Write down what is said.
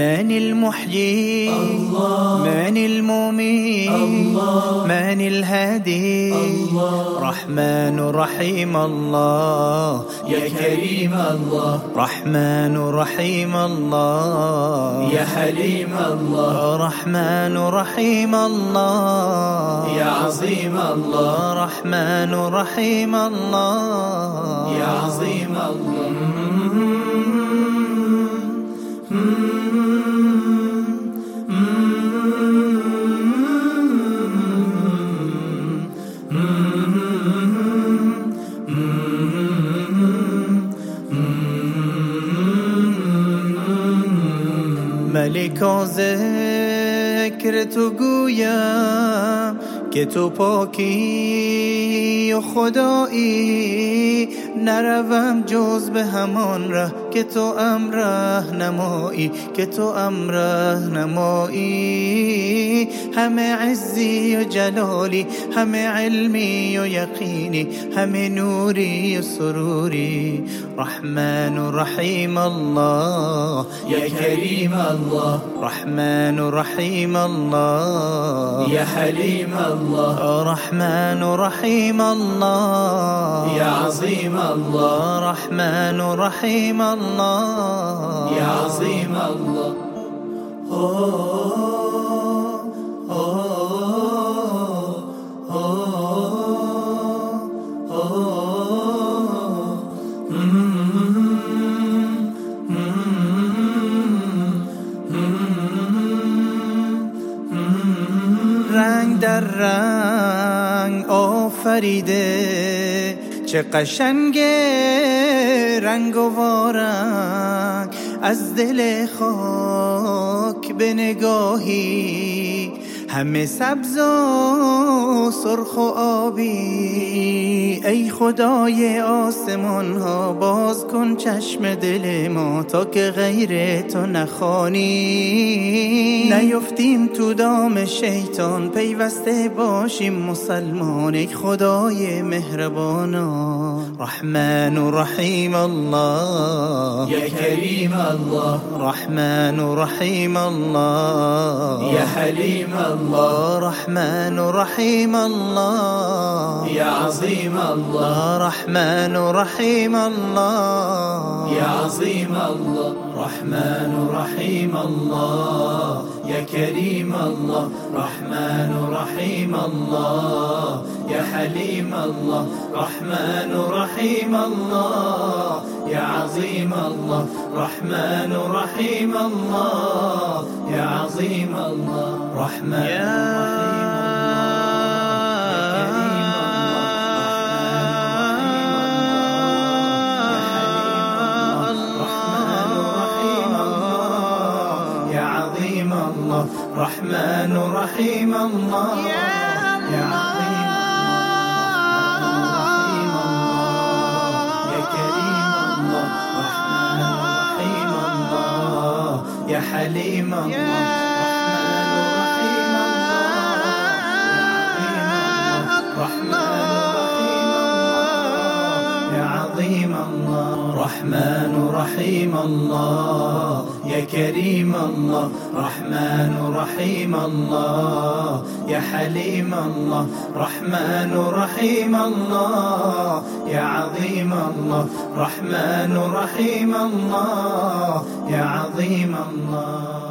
من المحيي الله من المميت الله من الهادي الله. رحمن رحيم الله. يا كريم الله. رحمن رحيم الله. يا حليم الله. رحمن رحيم الله. يا عظيم الله. رحمن رحيم الله. يا عظيم الله. ملکا ذکر تو گویم که تو پاکی و خدایی. نروم جز به همان ره که توام راه نمایی که توام راه نمایی همه عزی و جلالی همه علمی و یقینی همه نوری و سروری رحمن و رحیم الله یا کریم الله رحمن و رحیم الله یا حلیم الله رحمن و رحیم الله یا عظیم الله رحمن و رحیم الله یا عظیم الله رنگ در رنگ آفریده چه قشنگه رنگ و وارنگ از دل خاک به نگاهی. همه سبز و سرخ و آبی. ای خدای آسمان ها باز کن چشم دل ما تا که غیر تو نخوانی. نیفتیم تو دام شیطان پیوسته باشیم مسلمان ای خدای مهربانا رحمن و رحیم الله. یا کریم الله. رحمن و رحیم الله. یا حلیم الله. رحمن رحيم الله. يا عظيم الله. رحمن رحيم الله. يا عظيم الله. رحمن رحيم الله. كريم الله رحمن رحيم الله. يا حليم الله رحمن رحيم الله. يا عظيم الله رحمن رحيم الله. يا عظيم الله رحمن رحيم الله. رحمن رحيم الله. يا عظيم يا كريم الله. رحمن رحيم الله. يا حليم الله. عظيم الله. رحمن رحيم الله. يا كريم الله. رحمن رحيم الله. يا حليم الله. رحمن رحيم الله. يا عظيم الله. رحمن رحيم الله. يا عظيم الله.